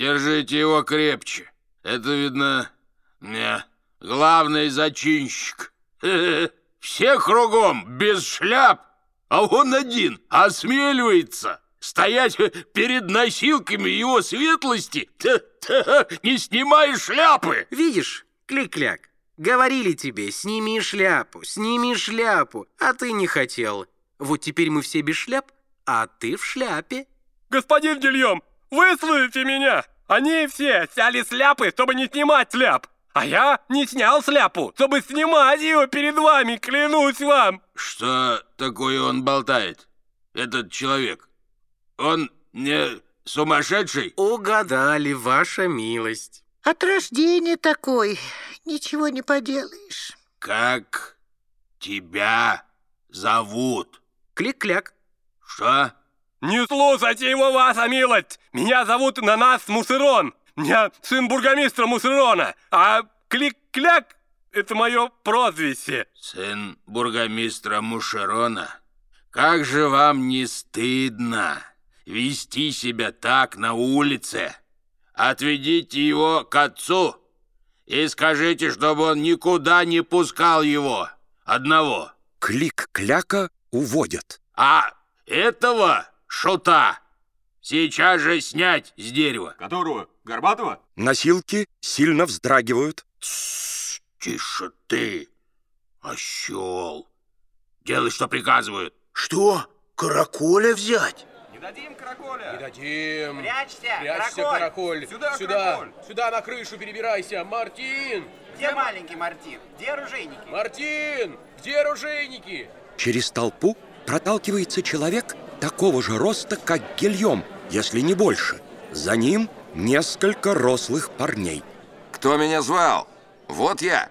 Держите его крепче. Это, видно, не, главный зачинщик. Все кругом без шляп, а он один осмеливается стоять перед носилками его светлости, не снимая шляпы. Видишь, клик-кляк, говорили тебе, сними шляпу, сними шляпу, а ты не хотел. Вот теперь мы все без шляп, а ты в шляпе. Господин Гильем, выслушайте меня! Они все сняли сляпы, чтобы не снимать сляп. А я не снял сляпу, чтобы снимать ее перед вами, клянусь вам. Что такое он болтает, этот человек? Он не сумасшедший? Угадали, ваша милость. От рождения такой, ничего не поделаешь. Как тебя зовут? Клик-кляк. Что? Не слушайте его, ваша милость! Меня зовут Нанас Мусырон. Я сын бургомистра Мусырона, а Клик-кляк — это мое прозвище. Сын бургомистра Мушерона? Как же вам не стыдно вести себя так на улице? Отведите его к отцу и скажите, чтобы он никуда не пускал его одного. Клик-кляка уводят. А этого шута сейчас же снять с дерева. Которого? Горбатого? Носилки сильно вздрагивают. Тссс, тише ты, осел. Делай, что приказывают. Что? Караколя взять? Не дадим караколя. Не дадим. Прячься, Прячься, караколь. караколь. Сюда, сюда, караколь. сюда на крышу перебирайся. Мартин! Где маленький Мартин? Где оружейники? Мартин! Где оружейники? Через толпу проталкивается человек такого же роста, как Гильем, если не больше. За ним несколько рослых парней. Кто меня звал? Вот я.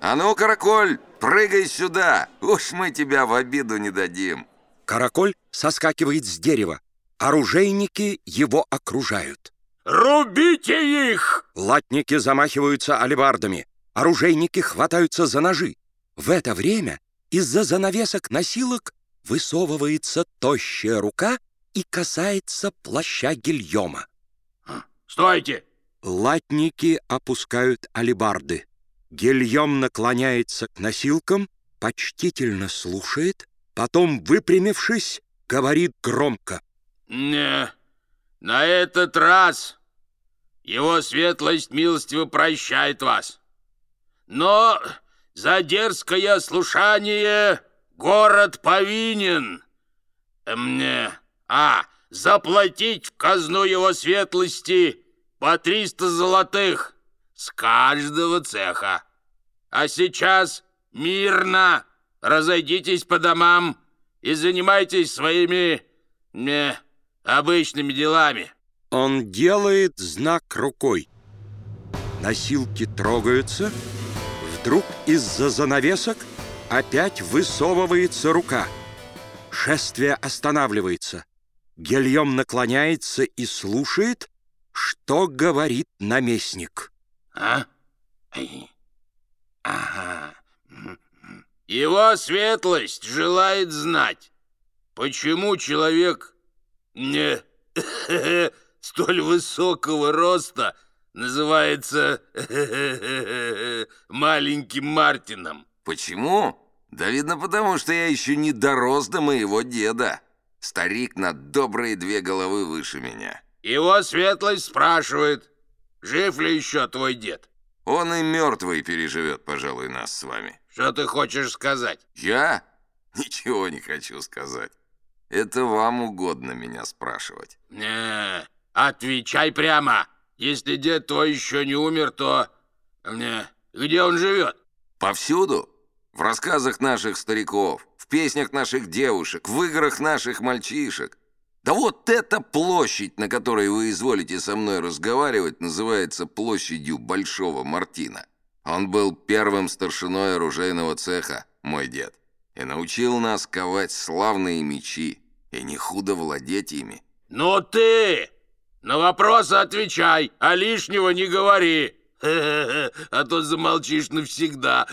А ну, караколь, прыгай сюда. Уж мы тебя в обиду не дадим. Караколь соскакивает с дерева. Оружейники его окружают. Рубите их! Латники замахиваются алебардами. Оружейники хватаются за ножи. В это время из-за занавесок носилок высовывается тощая рука и касается плаща Гильома. Стойте! Латники опускают алебарды. Гильем наклоняется к носилкам, почтительно слушает, потом, выпрямившись, говорит громко. Не, на этот раз его светлость милостиво прощает вас. Но за дерзкое слушание город повинен мне, а, заплатить в казну его светлости по 300 золотых с каждого цеха. А сейчас мирно разойдитесь по домам и занимайтесь своими не, обычными делами. Он делает знак рукой. Носилки трогаются. Вдруг из-за занавесок опять высовывается рука. Шествие останавливается. Гильем наклоняется и слушает, что говорит наместник. А? Ага. Его светлость желает знать, почему человек не столь высокого роста называется маленьким Мартином. Почему? Да видно потому, что я еще не дорос до моего деда. Старик на добрые две головы выше меня. Его светлость спрашивает, жив ли еще твой дед? Он и мертвый переживет, пожалуй, нас с вами. Что ты хочешь сказать? Я? Ничего не хочу сказать. Это вам угодно меня спрашивать. Не, отвечай прямо. Если дед твой еще не умер, то... Где он живет? Повсюду. В рассказах наших стариков, в песнях наших девушек, в играх наших мальчишек. Да вот эта площадь, на которой вы изволите со мной разговаривать, называется площадью Большого Мартина. Он был первым старшиной оружейного цеха, мой дед, и научил нас ковать славные мечи и не худо владеть ими. Ну ты! На вопросы отвечай, а лишнего не говори. А то замолчишь навсегда.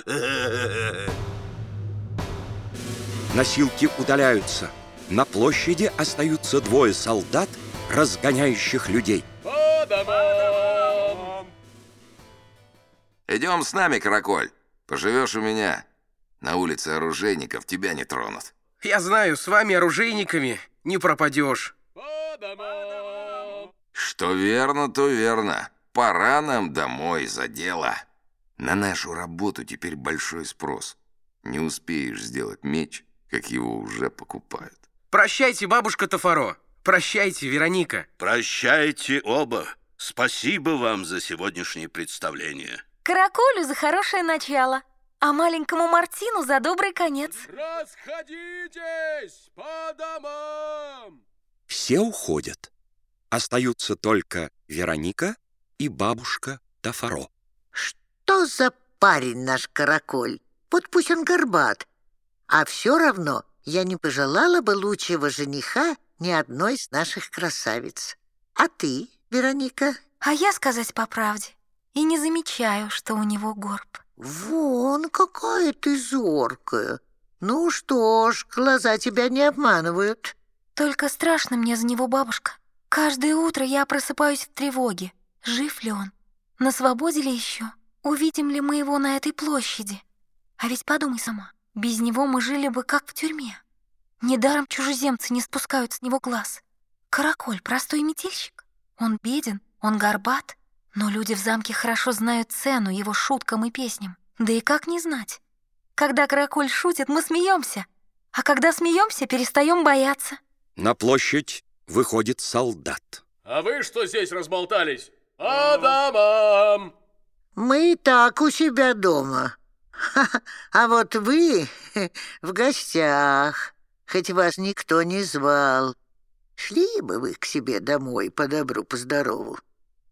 Носилки удаляются. На площади остаются двое солдат, разгоняющих людей. По домам! Идем с нами, Караколь. Поживешь у меня. На улице оружейников тебя не тронут. Я знаю, с вами, оружейниками, не пропадешь. По домам! Что верно, то верно. Пора нам домой за дело. На нашу работу теперь большой спрос. Не успеешь сделать меч, как его уже покупают. Прощайте, бабушка Тафаро. Прощайте, Вероника. Прощайте оба. Спасибо вам за сегодняшнее представление. Караколю за хорошее начало, а маленькому Мартину за добрый конец. Расходитесь по домам! Все уходят. Остаются только Вероника и бабушка Тафаро. Что за парень наш караколь? Вот пусть он горбат. А все равно я не пожелала бы лучшего жениха ни одной из наших красавиц. А ты, Вероника? А я, сказать по правде, и не замечаю, что у него горб. Вон какая ты зоркая. Ну что ж, глаза тебя не обманывают. Только страшно мне за него, бабушка. Каждое утро я просыпаюсь в тревоге. Жив ли он? На свободе ли еще? Увидим ли мы его на этой площади? А ведь подумай сама, без него мы жили бы как в тюрьме. Недаром чужеземцы не спускают с него глаз. Караколь — простой метельщик. Он беден, он горбат, но люди в замке хорошо знают цену его шуткам и песням. Да и как не знать? Когда Караколь шутит, мы смеемся, а когда смеемся, перестаем бояться. На площадь выходит солдат. А вы что здесь разболтались? По! Мы и так у себя дома. А вот вы в гостях, хоть вас никто не звал. Шли бы вы к себе домой по добру, по здорову.